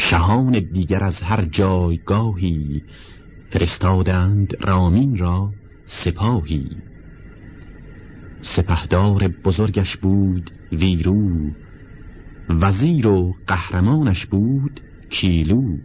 شهان دیگر از هر جایگاهی فرستادند رامین را سپاهی. سپهدار بزرگش بود ویرو وزیر و قهرمانش بود کیلو.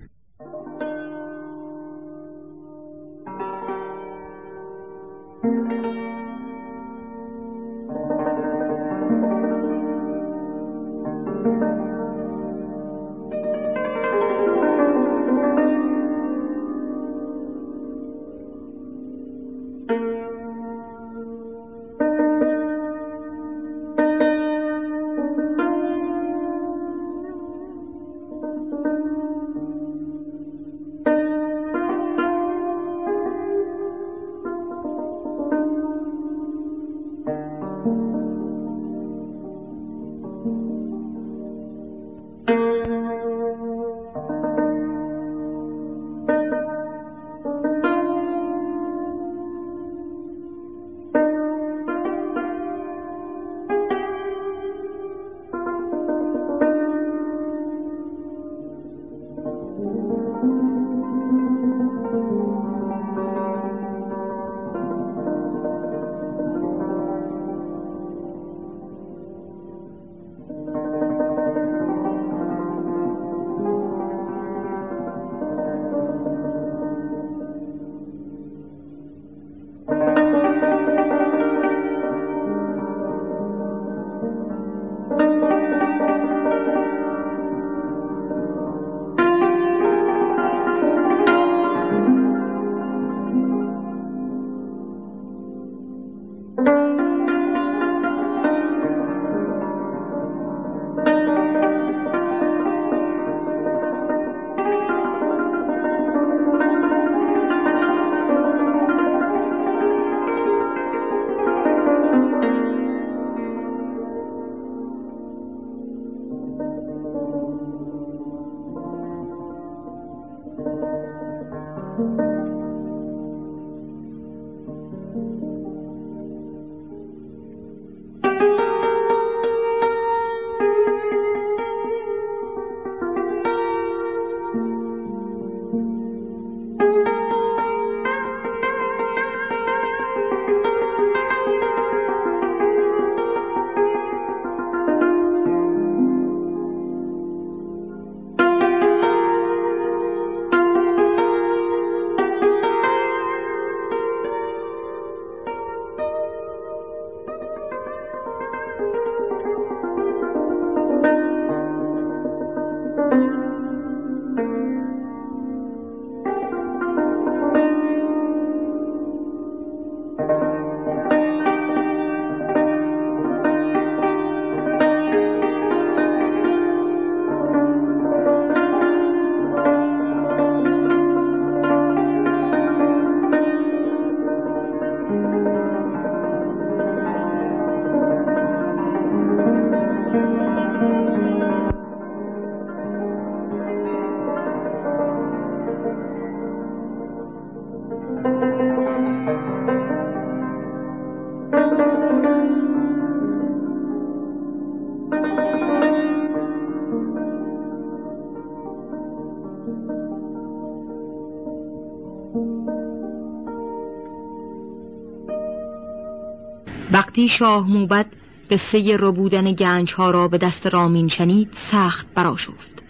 وقتی شاه موبد قصه ربودن گنج ها را به دست رامین شنید سخت براشفت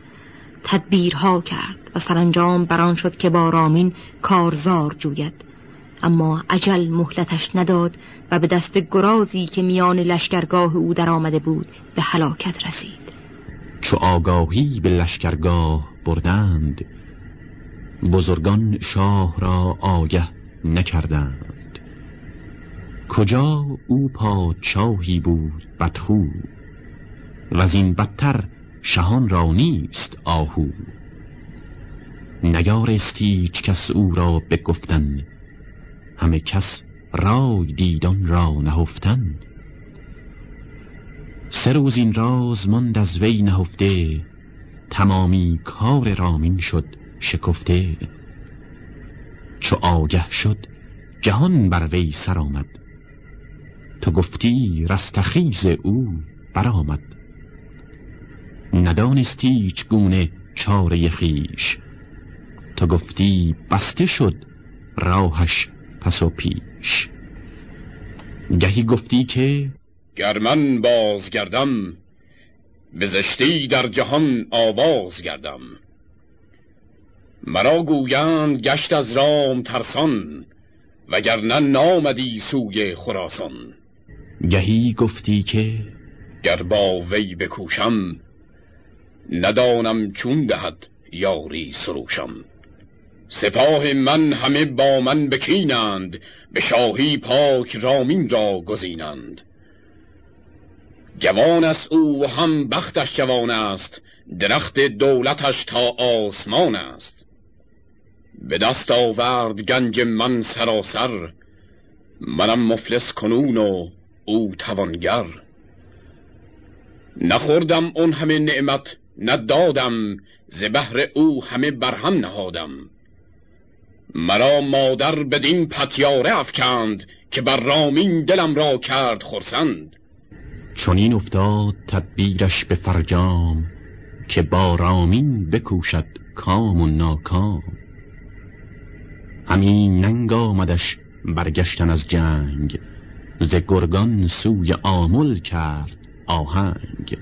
تدبیرها کرد و سرانجام بران شد که با رامین کارزار جوید. اما عجل مهلتش نداد و به دست گرازی که میان لشکرگاه او در آمده بود به هلاکت رسید. چو آگاهی به لشکرگاه بردند بزرگان شاه را آگه نکردند. کجا او پادشاهی بود بدخو؟ و از این بدتر شهان را نیست آهو. نیارستی کس او را بگفتن. همه کس رای دیدان را نهفتن. سه روز این راز ماند از وی نهفته. تمامی کار رامین شد شکفته. چو آگه شد جهان بر وی سر آمد. تو گفتی رستخیز او برآمد. ندانستی هیچ گونه چاره خیش. تا گفتی بسته شد راهش پس و پیش. گهی گفتی که گر من بازگردم به زشتی در جهان آواز گردم. مرا گویند گشت از رام ترسان وگرنه نامدی سوی خراسان. گهی گفتی که گر با وی بکوشم ندانم چون دهد یاری سروشم. سپاه من همه با من بکینند به شاهی پاک رامین را گزینند. جوان است او هم بختش جوان است درخت دولتش تا آسمان است. به دست آورد گنج من سراسر منم مفلس کنون و او توانگر. نخوردم اون همه نعمت ندادم ز بهر او همه برهم نهادم. مرا مادر بدین پتیاره افکند که بر رامین دلم را کرد خرسند. چونین افتاد تدبیرش به فرجام که با رامین بکوشد کام و ناکام. همین ننگ آمدش برگشتن از جنگ. ز گرگان سوی آمل کرد آهنگ.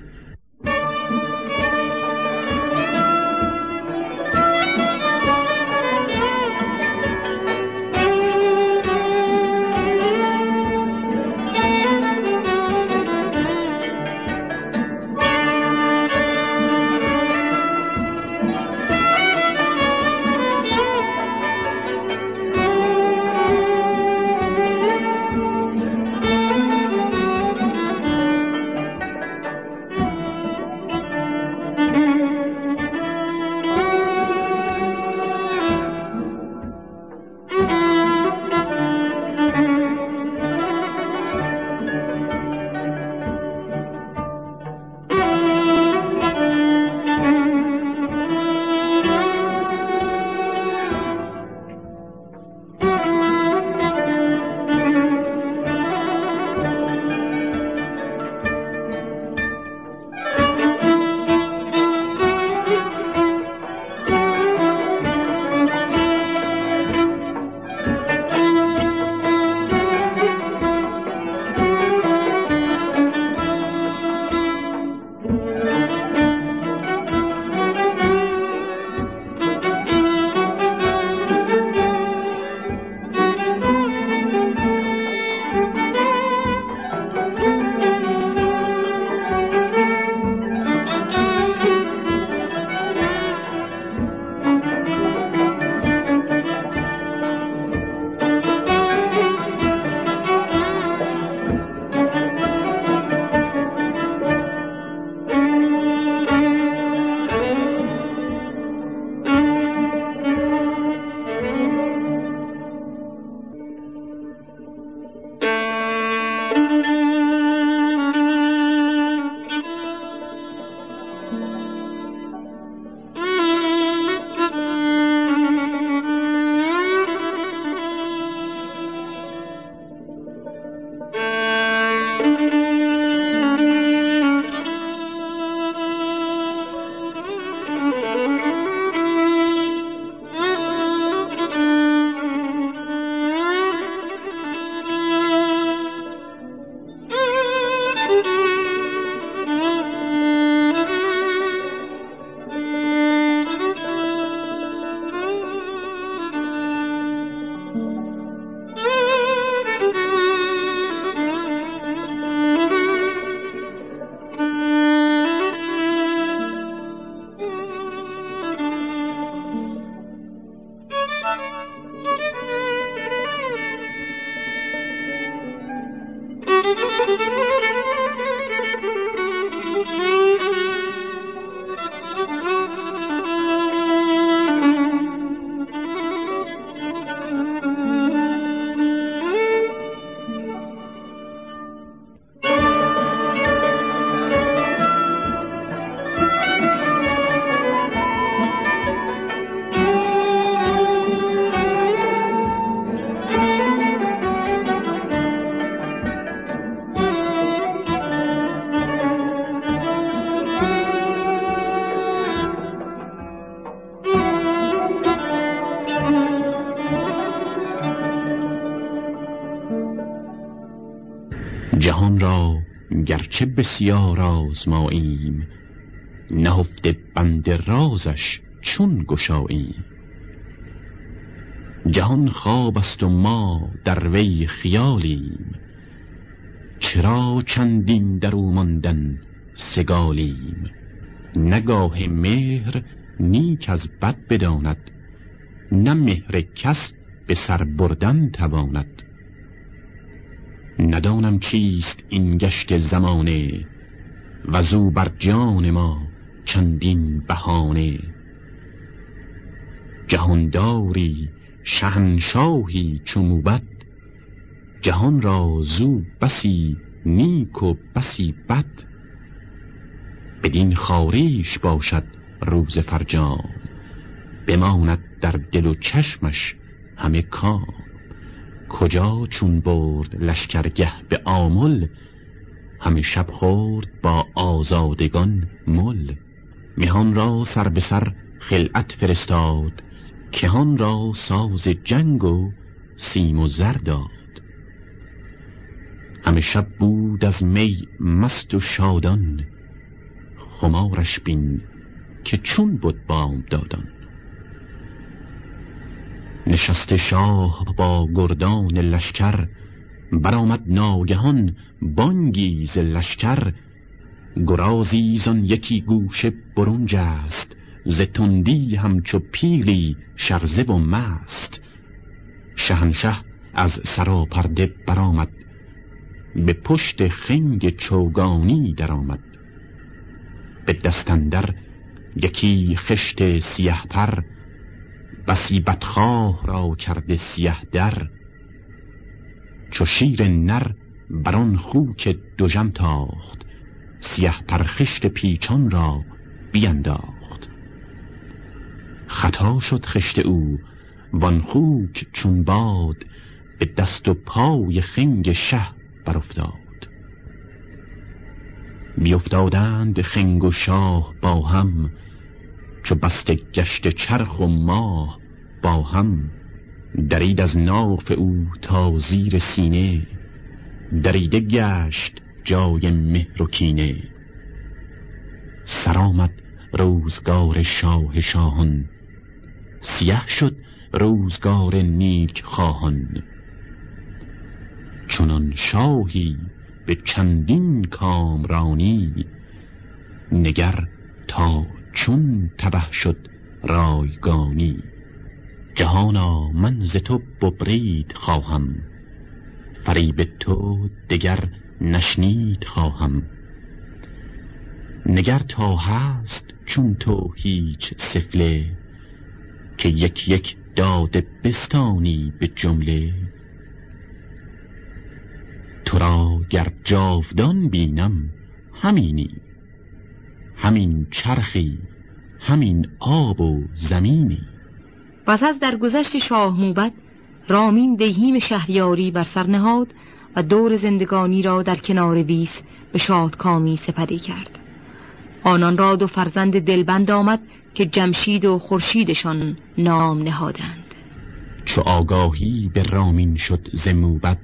جهان را گرچه بسیار آزماییم نهفته بند رازش چون گشاییم. جهان خواب است و ما در وی خیالیم چرا چندین در او ماندن سگالیم؟ نگاه مهر نیک از بد بداند نه مهر کس به سر بردن تواند. ندانم چیست این گشت زمانه و زو بر جان ما چندین بهانه. جهانداری شهنشاهی چموبت جهان را زو بسی نیک و بسی بد. بدین خاریش باشد روز فرجام بماند در دل و چشمش همه کام. کجا چون برد لشکرگه به آمل؟ همه شب خورد با آزادگان مل. میهان را سر به سر خلعت فرستاد کهان را ساز جنگ و سیم و زر داد. همه شب بود از می مست و شادان خمارش بین که چون بود بام دادان. نشست شاه با گردان لشکر برآمد ناگهان بانگی ز لشکر. گرازی زان یکی گوشه برنج است ز تندی همچو پیلی شرزه و مست. شهنشه از سراپرده برآمد به پشت خنگ چوگانی درآمد. به دستندر یکی خشت سیه پر بسی بدخواه را کرده سیه در. چو شیر نر بران خوک دوژم تاخت سیه پرخشت پیچان را بینداخت. خطا شد خشت او وان خوک چون باد به دست و پای خنگ شه برافتاد. بیافتادند خنگ و شاه با هم چو بسته گشت چرخ و ماه با هم درید از ناف او تا زیر سینه دریده گشت جای مهر و کینه. سرآمد روزگار شاه شاهان سیه شد روزگار نیک خواهان. چنان شاهی به چندین کامرانی نگر تا چون تبه شد رایگانی. جهانا من ز تو ببرید خواهم. فریب تو دگر نشنید خواهم. نگر تا هست چون تو هیچ سفله که یک یک داده بستانی به جمله. تو را گر جاودان بینم همینی. همین چرخی همین آب و زمینی. پس از درگذشت شاه موبد رامین دهیم شهریاری بر سر نهاد و دور زندگانی را در کنار ویس به شادکامی سپری کرد. آنان را دو فرزند دلبند آمد که جمشید و خورشیدشان نام نهادند. چو آگاهی به رامین شد ز موبد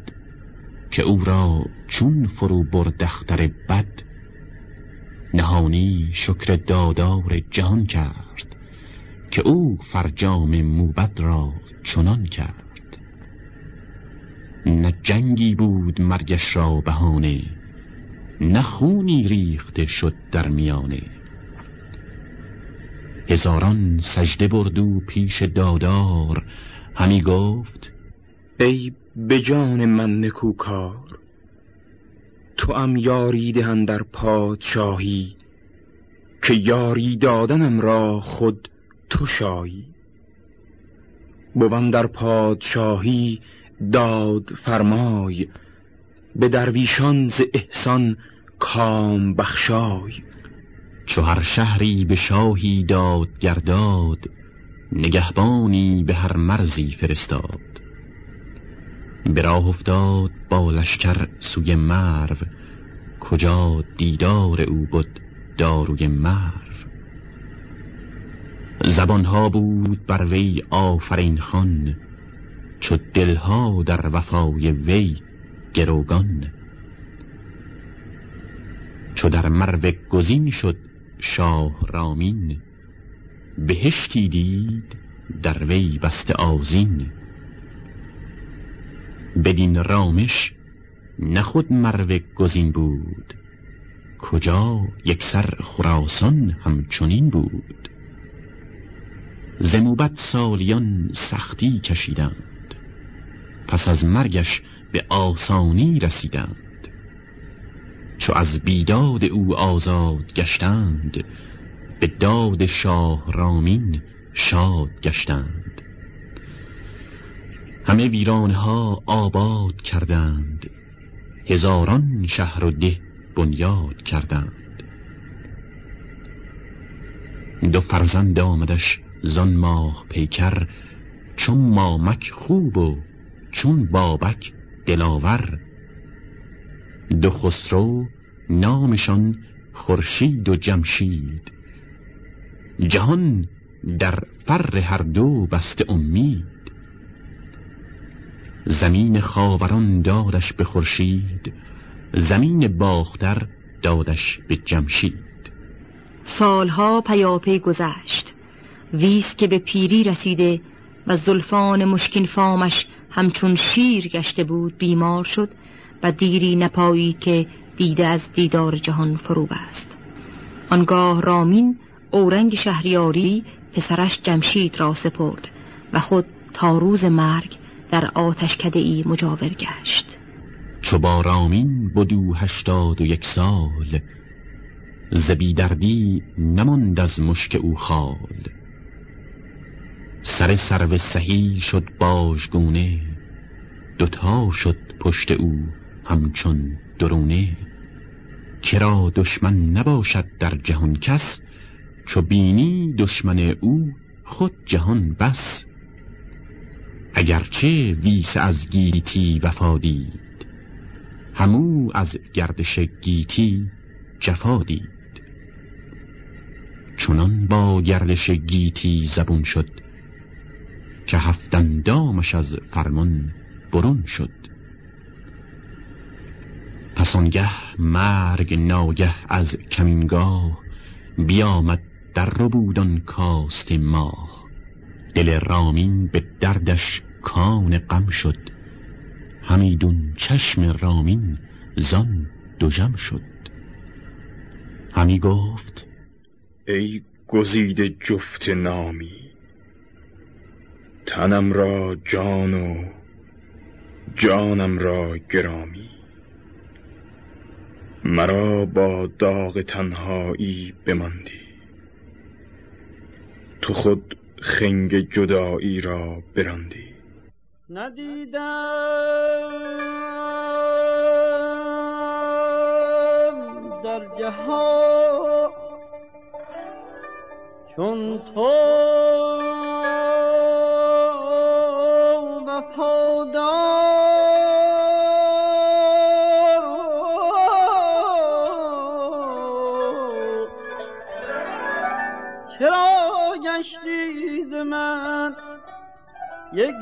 که او را چون فرو بردختر بد نهانی شکر دادار جهان کرد که او فرجام موبد را چنان کرد. نه جنگی بود مرگش را بهانه نه خونی ریخته شد در میانه. هزاران سجده بردو پیش دادار همی گفت ای به جان من نکوکار تو ام یاری دهن در پادشاهی که یاری دادنم را خود تو شایی. بوم در پادشاهی داد فرمای به درویشان ز احسان کام بخشای. چو هر شهری به شاهی داد گرداد نگهبانی به هر مرزی فرستاد. به راه افتاد با لشکر سوی مرو. کجا دیدار او بود داروی مرو. زبانها بود بر وی آفرین خان چو دلها در وفای وی گروگان. چو در مرو گزین شد شاه رامین بهشتی دید در وی بسته آزین بدین رامش نخود مرو گزین بود. کجا یک سر خراسان همچنین بود. زموبت سالیان سختی کشیدند. پس از مرگش به آسانی رسیدند. چو از بیداد او آزاد گشتند به داد شاه رامین شاد گشتند. همه ویرانها آباد کردند. هزاران شهر و ده بنیاد کردند. دو فرزند آمدش زان ماه پیکر چون مامک خوب و چون بابک دلاور. دو خسرو نامشان خورشید و جمشید. جهان در فر هر دو بسته امید. زمین خاوران دادش به خورشید زمین باختر دادش به جمشید. سالها پیاپی گذشت. ویس که به پیری رسیده و زلفان مشکین فامش همچون شیر گشته بود بیمار شد و دیری نپایی که دیده از دیدار جهان فرو بست آنگاه رامین اورنگ شهریاری پسرش جمشید را سپرد و خود تا روز مرگ در آتش ای مجاور گشت. چو با رامین بدو هشتاد و یک سال زبی دردی نماند از مشک او خال. سر سرو سهی شد باژگونه دوتا شد پشت او همچون درونه. چرا دشمن نباشد در جهان کس چو بینی دشمن او خود جهان بس. اگرچه ویس از گیتی وفا دید همو از گردش گیتی جفا دید. چنان با گردش گیتی زبون شد که هفتن دامش از فرمان برون شد. پسانگه مرگ ناگه از کمینگاه بیامد در رو بودن کاست ماه. دل رامین به دردش کان غم شد. همیدون چشم رامین زان دوژم شد. همی گفت ای گزیده جفت نامی تنم را جان و جانم را گرامی. مرا با داغ تنهایی بماندی. تو خود خنگ جدایی را براندی. ندیدم در جهان چون تو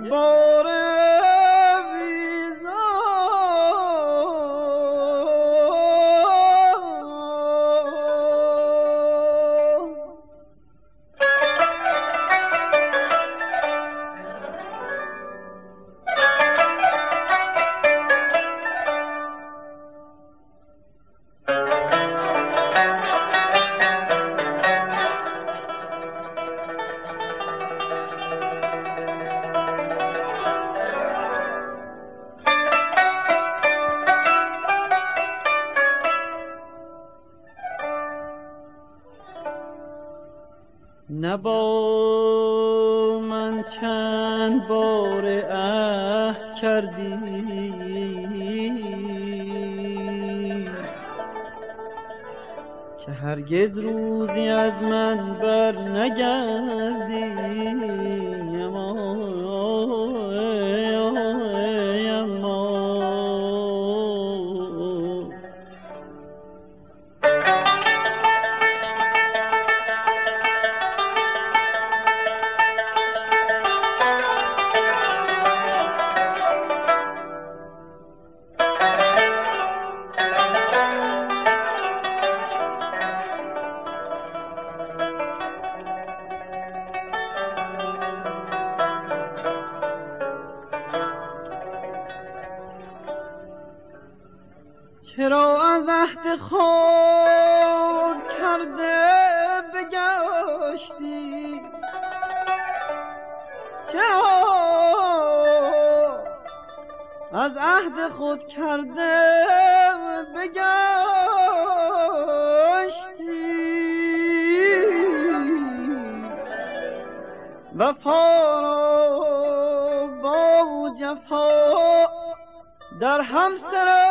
یک هرگز روزی از من بر نگردی خود کرده بگشتی. چرا از عهد خود کرده بگشتی؟ وفا با جفا در هم سرشتی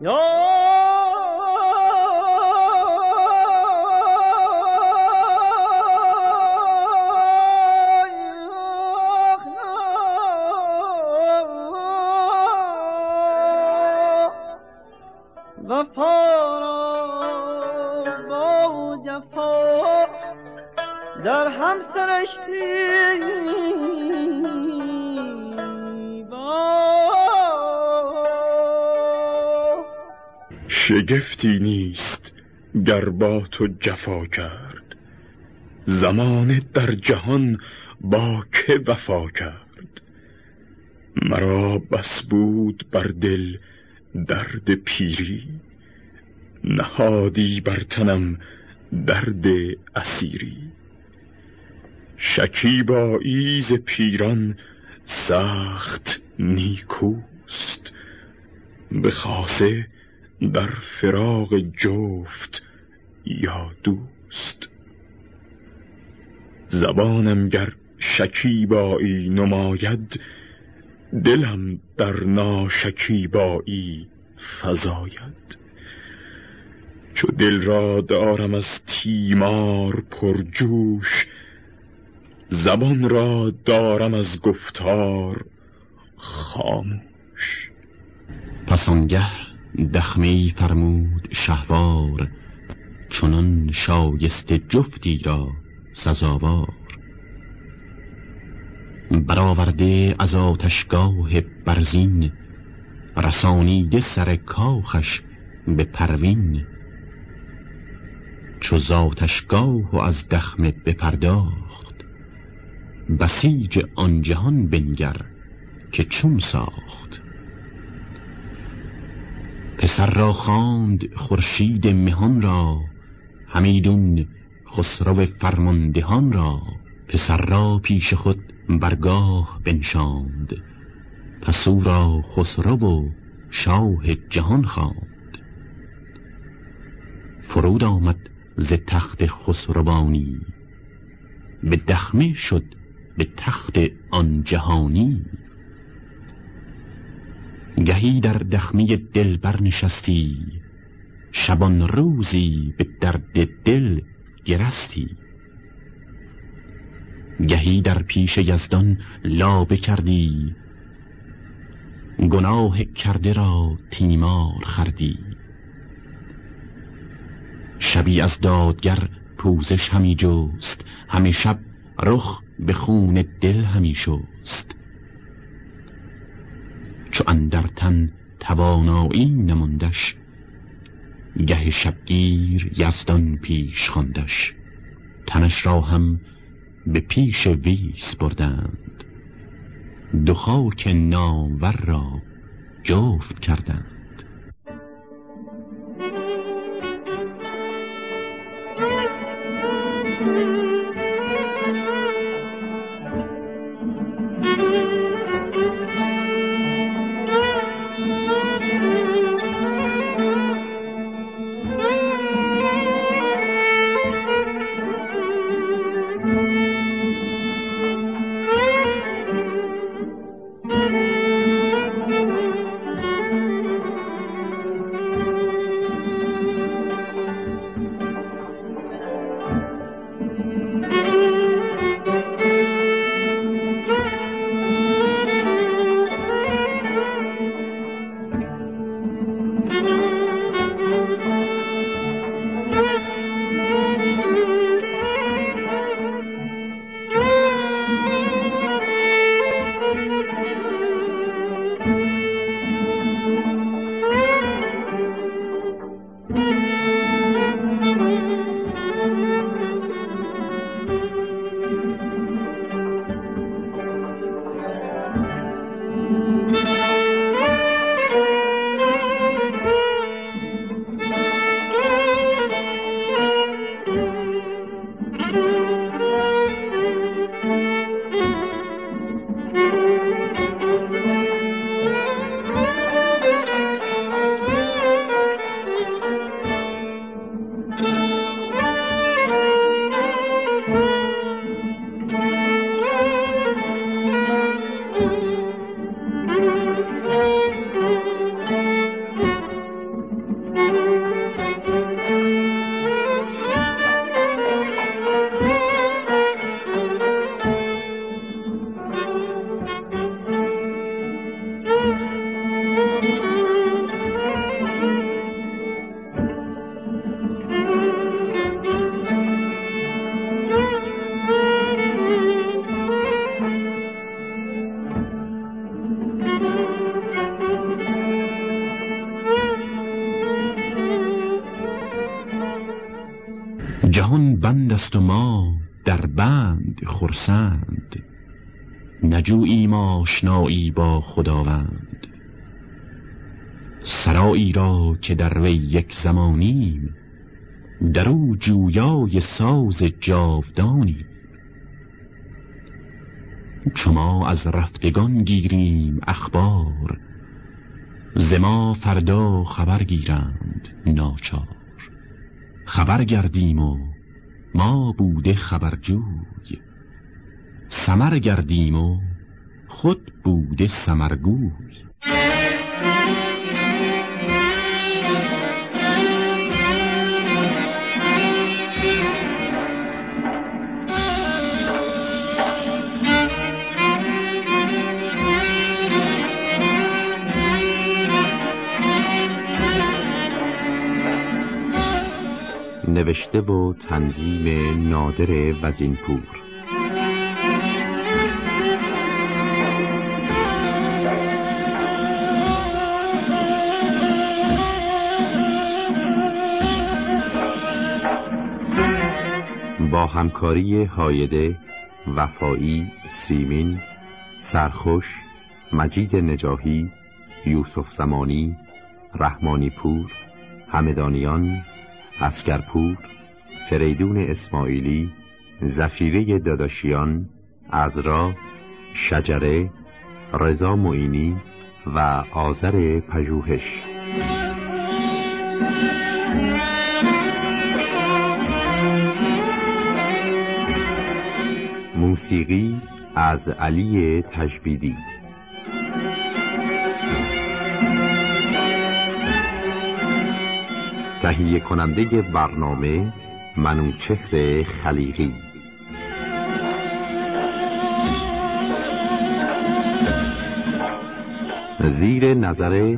یا شگفتی نیست گر با تو جفا کرد. زمان در جهان با که وفا کرد. مرا بس بود بر دل درد پیری نهادی بر تنم درد اسیری. شکیبایی ز پیران سخت نیکوست به خاصه در فراغ جفت یا دوست. زبانم گر شکیبایی نماید دلم در ناشکیبایی فزاید. چو دل را دارم از تیمار پرجوش زبان را دارم از گفتار خاموش. پس آنگه دخمه فرمود شهوار چنان شایست جفتی را سزاوار. برآورده از آتشگاه برزین رسانیده سر کاخش به پروین. چو زاتشگاه و از دخمه بپرداخت بسیج آن جهان بنگر که چون ساخت. پسر را خواند خورشید مهان را همیدون خسرو فرماندهان را. پسر را پیش خود برگاه بنشاند پس او را خسرو و شاه جهان خواند. فرود آمد ز تخت خسروانی به دخمه شد به تخت آن جهانی. گهی در دخمه دل برنشستی شبان روزی به درد دل گرستی. گهی در پیش یزدان لابه کردی گناه کرده را تیمار خردی. شبی از دادگر پوزش همی جست همه شب رخ به خون دل همی شست. چو اندر تن توانایی نماندش گه شبگیر یزدان پیش خواندش تنش را هم به پیش ویس بردند دو خاک ناور را جفت کردند. بند خرسند نجوییم آشنایی با خداوند. سرایی را که در وی یک زمانیم در او جویای ساز جاودانی. چما از رفتگان گیریم اخبار زما فردا خبر گیرند ناچار. خبر گردیم و ما بوده خبرجوی. سمر گردیم و خود بوده سمرگوی. نوشته و تنظیم نادر وزینپور. همکاری هایده وفایی سیمین سرخوش مجید نجاهی یوسف زمانی رحمانی پور همدانیان اسکرپور فریدون اسماعیلی زفیره داداشیان ازرا شجره رضا معینی و آذر پژوهش. موسیقی از علی تجبیدی تهیه کننده برنامه منوچهر خلیقی. زیر نظر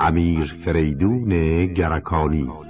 امیر فریدون گرکانی.